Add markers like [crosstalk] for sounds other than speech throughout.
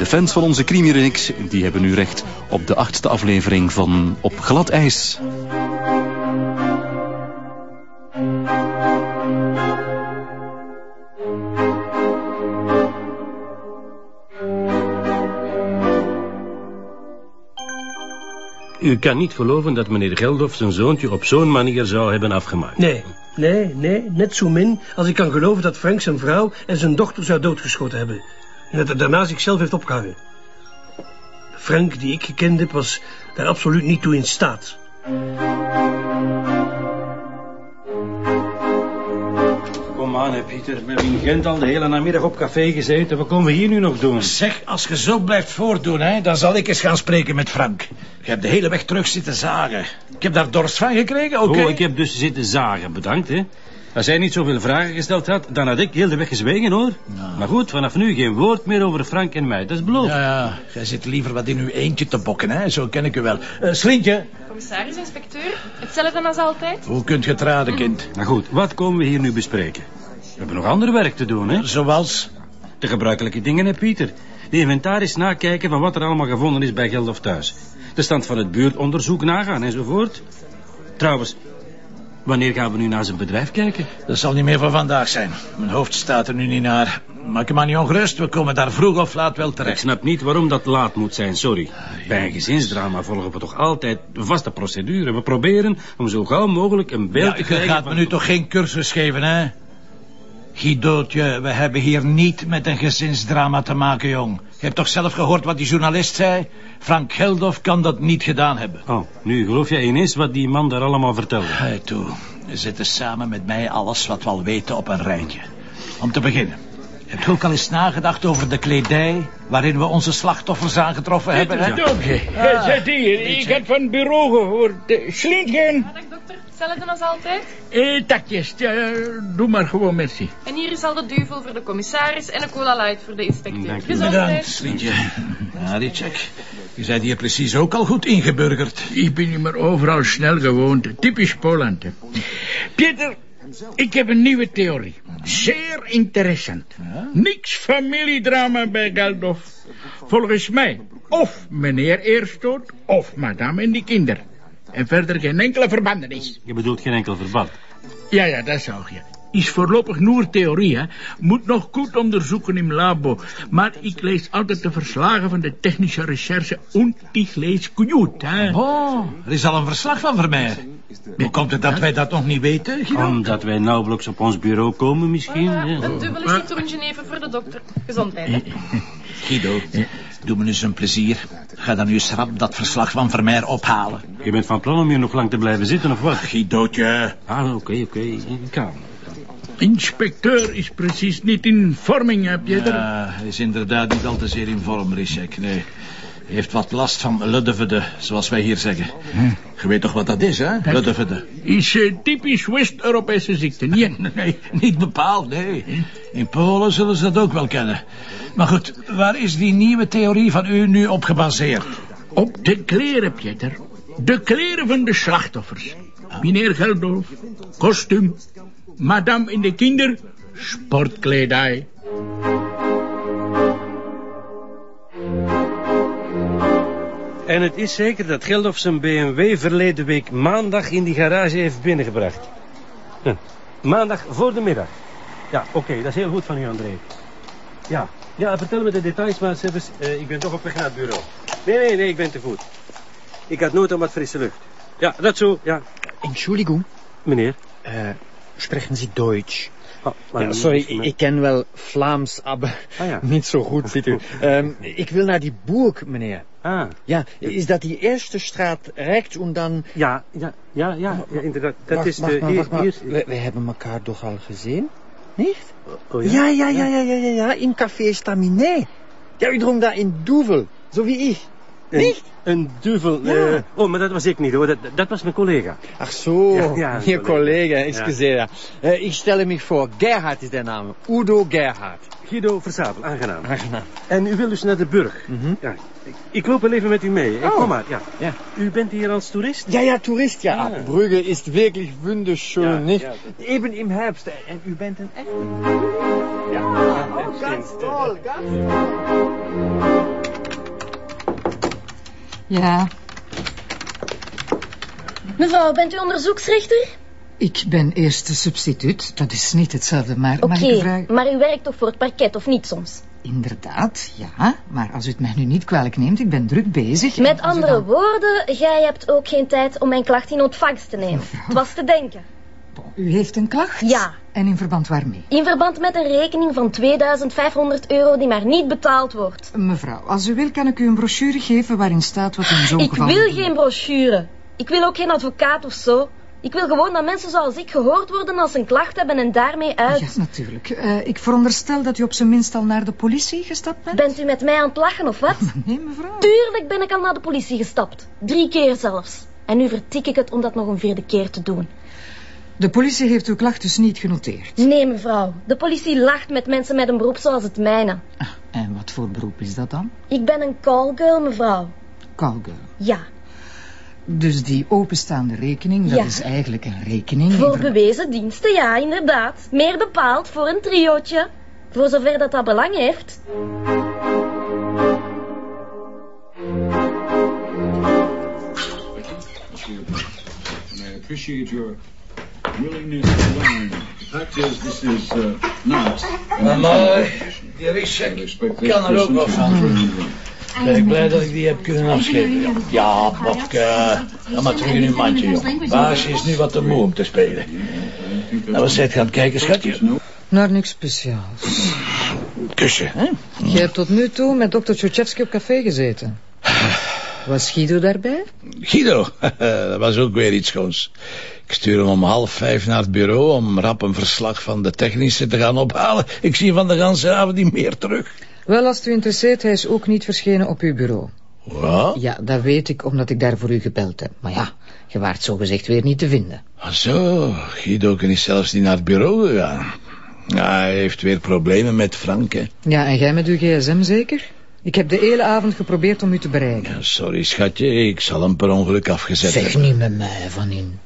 de fans van onze crimi die hebben nu recht op de achtste aflevering van Op glad ijs. U kan niet geloven dat meneer Geldof zijn zoontje op zo'n manier zou hebben afgemaakt. Nee, nee, nee, net zo min als ik kan geloven dat Frank zijn vrouw en zijn dochter zou doodgeschoten hebben. En dat hij daarna zichzelf heeft opgehangen. Frank, die ik gekend heb, was daar absoluut niet toe in staat. Kom aan, hè, Pieter. We hebben in Gent al de hele namiddag op café gezeten. Wat komen we hier nu nog doen? Zeg, als je zo blijft voortdoen, hè, dan zal ik eens gaan spreken met Frank. Je hebt de hele weg terug zitten zagen. Ik heb daar dorst van gekregen, oké? Oh, ik heb dus zitten zagen, bedankt, hè. Als hij niet zoveel vragen gesteld had, dan had ik heel de weg gezwegen, hoor. Maar goed, vanaf nu geen woord meer over Frank en mij. Dat is beloofd. Ja, ja, jij zit liever wat in uw eentje te bokken, hè. Zo ken ik u wel. Uh, Slintje. Commissaris, inspecteur. Hetzelfde als altijd. Hoe kunt je het raden, kind? Nou goed, wat komen we hier nu bespreken? We hebben nog ander werk te doen, hè. Zoals? De gebruikelijke dingen, hè, Pieter. De inventaris nakijken van wat er allemaal gevonden is bij Geldof thuis. De stand van het buurtonderzoek nagaan enzovoort. Trouwens, wanneer gaan we nu naar zijn bedrijf kijken? Dat zal niet meer van vandaag zijn. Mijn hoofd staat er nu niet naar. Maak je maar niet ongerust, we komen daar vroeg of laat wel Ik terecht. snap niet waarom dat laat moet zijn, sorry. Bij een gezinsdrama volgen we toch altijd de vaste procedure. We proberen om zo gauw mogelijk een beeld Ja, te je krijgen gaat van- me nu toch geen cursus geven, hè? Guidootje, we hebben hier niet met een gezinsdrama te maken, jong. Je hebt toch zelf gehoord wat die journalist zei? Frank Geldof kan dat niet gedaan hebben. Oh, nu geloof jij ineens wat die man daar allemaal vertelde. Hey, toe. We zetten samen met mij alles wat we al weten op een rijtje. Om te beginnen. Heb je ook al eens nagedacht over de kledij... waarin we onze slachtoffers aangetroffen hebben, hè? Oké, zet hier. Ik heb van het bureau gehoord. Eh, Slintgen. Hetzelfde als altijd. Eh, takjes. Ja, doe maar gewoon, merci. En hier is al de duvel voor de commissaris en een cola light voor de inspecteur. Dank u. Bedankt. Slintje. Ja, die check. Je bent hier precies ook al goed ingeburgerd. Ik ben niet meer overal snel gewoond. Typisch Poland. hè. Pieter, ik heb een nieuwe theorie. Zeer interessant. Niks familiedrama bij Geldof. Volgens mij of meneer eerst dood, of madame en die kinderen. En verder geen enkele verbandenis. Je bedoelt geen enkel verband. Ja, ja, dat zou je. Is voorlopig nur theorie, hè. Moet nog goed onderzoeken in labo. Maar ik lees altijd de verslagen van de technische recherche und ich lees goed, hè. Oh, er is al een verslag van Vermeer. Hoe komt het dat wij dat nog niet weten, Guido? Omdat wij nauwelijks op ons bureau komen misschien. Ja. een dubbele citroengenever voor de dokter. Gezondheid. hè. [laughs] Guido, doe me eens een plezier. Ga dan nu eens rap dat verslag van Vermeer ophalen. Je bent van plan om hier nog lang te blijven zitten of wat? Guidootje. Ah, oké, oké. Kalm. Inspecteur is precies niet in vorming, heb je er? Ja, hij is inderdaad niet al te zeer in vorm, Richek. Nee. Heeft wat last van luddevede, zoals wij hier zeggen. Je weet toch wat dat is, hè? Luddevede. Is eh, typisch West-Europese ziekte, [laughs] niet? Nee, niet bepaald, nee. In Polen zullen ze dat ook wel kennen. Maar goed, waar is die nieuwe theorie van u nu op gebaseerd? Op de kleren, Pieter. De kleren van de slachtoffers. Meneer Geldof, kostuum. Madame en de kinder, sportkledij. En het is zeker dat Geldof zijn BMW verleden week maandag in die garage heeft binnengebracht. Hm. Maandag voor de middag. Ja, oké, dat is heel goed van u, André. Ja, ja vertel me de details, maar zelfs, eh, ik ben toch op weg naar het bureau. Nee, nee, nee, ik ben te voet. Ik had nood aan wat frisse lucht. Ja, dat zo, ja. Entschuldigung, Meneer. sprechen Sie Deutsch? Oh, Ja, sorry, ik, ik ken wel Vlaams, aber Ah, ja. [laughs] niet zo goed, ziet u. [laughs] Ehm, ik wil naar die burg, meneer. Ah, Ja, is dat die eerste straat rechts en dan... ja, ja, ja, ja, ja inderdaad. Dat Wacht, is wacht de... maar, hier, wacht hier, We, we hebben elkaar toch al gezien? Niet? oh, Ja, ja, ja, ja, ja, ja, ja, in Café Staminet. Ja, u dronk daar in Doevel, zo wie ik. Niet? een duvel. Ja. eh, oh, maar dat was ik niet hoor. Dat, dat was mijn collega. Ach zo, Ja, ja, [laughs] Ihr collega. Excuseer. Eh, ik stelle mich voor, Gerhard is der Name. Udo Gerhard. Guido Verzapel, aangenaam. Aangenaam. En u wil dus naar de burg? Mhm. Ja. Ik, ik loop wel even met u mee. Oh. Kom maar, ja. Ja. U bent hier als toerist? Ja, ja, Tourist, ja. Ja. Brügge ist wirklich wunderschön, Ja, nicht? ja. Eben im Herbst. En u bent een echte. Ja. Oh, ganz toll, ganz toll. Ja, Mevrouw, bent u onderzoeksrechter? ik ben eerste substituut. Dat is niet hetzelfde, maar Oké, vragen... maar u werkt toch voor het parket, of niet soms? Inderdaad, ja. Maar als u het mij nu niet kwalijk neemt, ik ben druk bezig. Met andere dan- woorden, jij hebt ook geen tijd om mijn klacht in ontvangst te nemen. Mevrouw. Het was te denken. U heeft een klacht? Ja. En in verband waarmee? In verband met een rekening van 2500 euro die maar niet betaald wordt. Mevrouw, als u wil kan ik u een brochure geven waarin staat wat u in zo'n Ik geval... wil geen brochure. Ik wil ook geen advocaat of zo. Ik wil gewoon dat mensen zoals ik gehoord worden als ze een klacht hebben en daarmee uit. Ja, natuurlijk. Eh, ik veronderstel dat u op zijn minst al naar de politie gestapt bent? Bent u met mij aan het lachen of wat? [laughs] Nee, mevrouw. Tuurlijk ben ik al naar de politie gestapt. Drie keer zelfs. En nu vertik ik het om dat nog een vierde keer te doen. De politie heeft uw klacht dus niet genoteerd. Nee, mevrouw. De politie lacht met mensen met een beroep zoals het mijne. Ah, en wat voor beroep is dat dan? Ik ben een callgirl, mevrouw. Callgirl. Ja, Dus die openstaande rekening, dat Ja. is eigenlijk een rekening... in voor bewezen diensten, ja, inderdaad. Meer bepaald voor een triootje. Voor zover dat dat belang heeft. I appreciate your willingness to learn. The fact is, this is uh, not. Mama, die kan er ook wel van. Ben ik blij dat ik die heb kunnen afschepen. joh. Ja, Bobke, ga maar terug in uw mandje, joh. Baasje is nu wat te moe om te spelen. Nou, wat zijt het kijken, schatje? Naar niks speciaals. Kussen, hè? Je hebt tot nu toe met dokter Tchotchevsky op café gezeten. Was Guido daarbij? Guido, [laughs] dat was ook weer iets schoons. Ik stuur hem om half vijf naar het bureau om rap een verslag van de technische te gaan ophalen. Ik zie van de ganse avond niet meer terug. Wel, als het u interesseert, hij is ook niet verschenen op uw bureau. Wat? Ja, dat weet ik, omdat ik daar voor u gebeld heb. Maar ja, je waart zogezegd weer niet te vinden. Ah, Zo, Guido is zelfs niet naar het bureau gegaan. Ja, hij heeft weer problemen met Frank, hè. Ja, en jij met uw gsm zeker? Ik heb de hele avond geprobeerd om u te bereiken. Ja, sorry, schatje, ik zal hem per ongeluk afgezet Zeg hebben. niet met mij van in.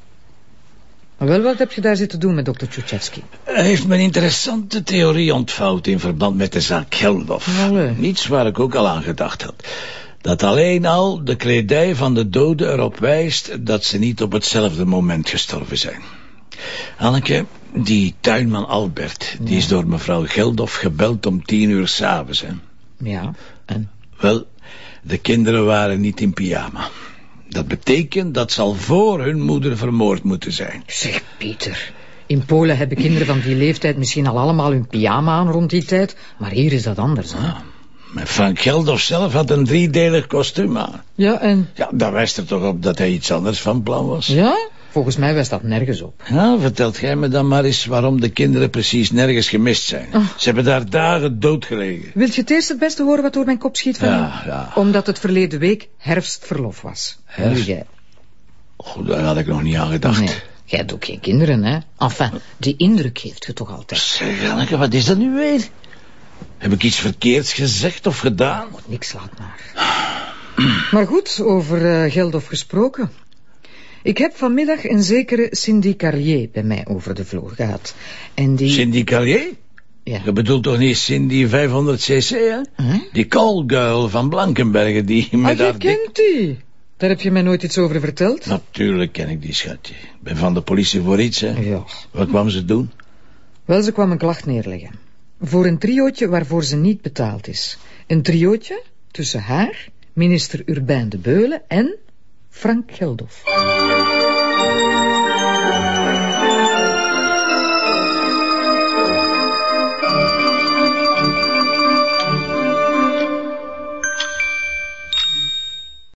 Maar wel, wat heb je daar zitten doen met dokter Tchotchevsky? Hij heeft me een interessante theorie ontvouwd in verband met de zaak Geldof. Allee. Niets waar ik ook al aan gedacht had. Dat alleen al de kledij van de doden erop wijst dat ze niet op hetzelfde moment gestorven zijn. Anneke, die tuinman Albert, die is door mevrouw Geldof gebeld om tien uur s'avonds, hè. Ja, en? Wel, de kinderen waren niet in pyjama. Dat betekent dat ze al voor hun moeder vermoord moeten zijn. Zeg, Pieter. In Polen hebben kinderen van die leeftijd misschien al allemaal hun pyjama aan rond die tijd. Maar hier is dat anders, hè? Maar Frank Geldof zelf had een driedelig kostuum aan. Ja, en? Ja, daar wijst er toch op dat hij iets anders van plan was. Ja? Volgens mij wijst dat nergens op. Ja, vertelt jij me dan maar eens waarom de kinderen precies nergens gemist zijn. Ze hebben daar dagen doodgelegen. Wilt je het eerst het beste horen wat door mijn kop schiet van Ja, ja. Omdat het verleden week herfstverlof was. Herfst? Nu jij. Goed, daar had ik nog niet aan gedacht. Nee, jij hebt ook geen kinderen, hè? Enfin, die indruk heeft je toch altijd. Zeg, Anneke, wat is dat nu weer? Heb ik iets verkeerds gezegd of gedaan? Niks laat maar. Maar goed, over eh, Geldof gesproken. Ik heb vanmiddag een zekere Cindy Carlier bij mij over de vloer gehad. En die... Cindy Carrier? Ja. Je bedoelt toch niet Cindy 500cc, hè? Huh? Die callgirl van Blankenbergen, die Ah, met je haar dik... kent die. Daar heb je mij nooit iets over verteld? Natuurlijk ken ik die schatje. Ik ben van de politie voor iets, hè. Ja. Wat kwam ze doen? Wel, ze kwam een klacht neerleggen. Voor een triootje waarvoor ze niet betaald is. Een triootje tussen haar, minister Urbain de Beulen en Frank Geldof.